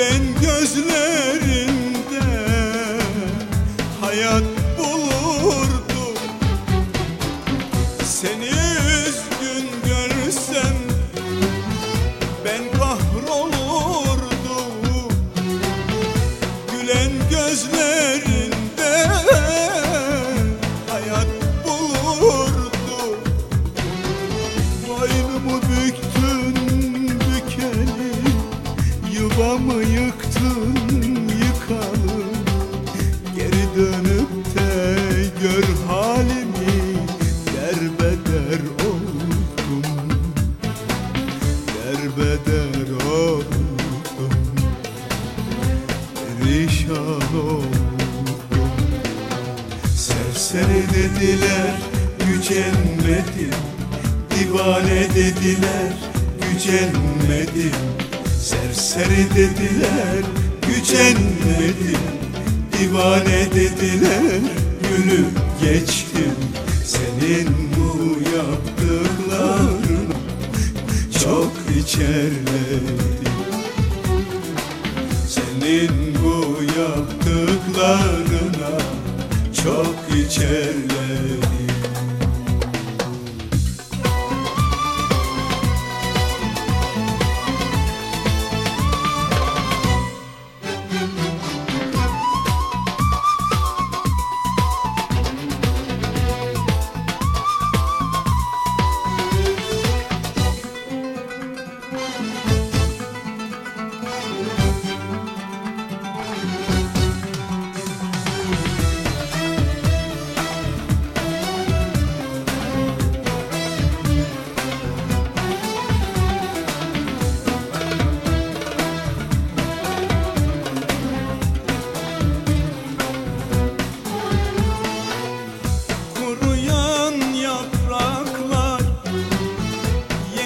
gülen gözlerinde hayat bulurdum Seni üzgün görsem ben kahrolurdum Gülen gözlerinde hayat bulurdu. bulurdum Boynumu Yuvamı yıktın yıkalım Geri dönüp de gör halimi Derbeder oldum. Derbeder oldum. Perişan oldum. Serseri dediler gücenmedim. Divane dediler gücenmedim. Serseri dediler gücenmedim Divane dediler gülüp geçtim. Senin bu yaptıklarına çok içerledim Senin bu yaptıklarına çok içerledim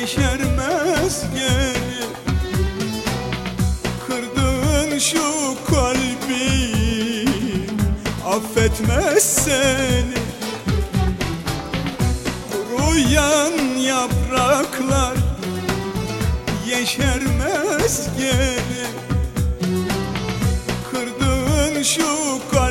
yeşermez geri. Kırdığın şu kalbi affetmez seni. Kuruyan yapraklar yeşermez geri. Kırdığın şu kalbim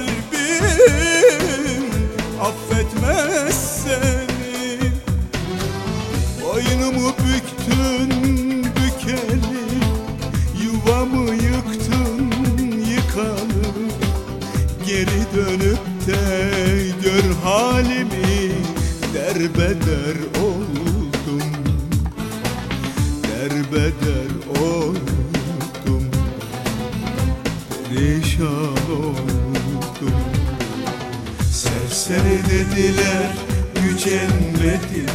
gör halimi Derbeder oldum. Derbeder oldum. Perişan oldum. Serseri dediler gücenmedim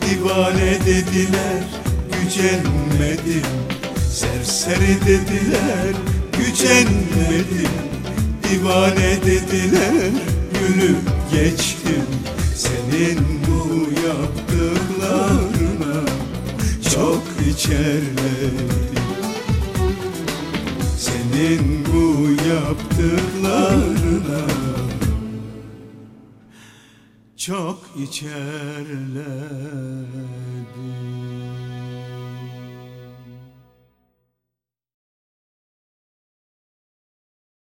Divane dediler gücenmedim Serseri dediler gücenmedim Divane dediler gülüp geçtim Senin bu yaptıklarına. Çok içerledim. Senin bu yaptıklarına. Çok içerledim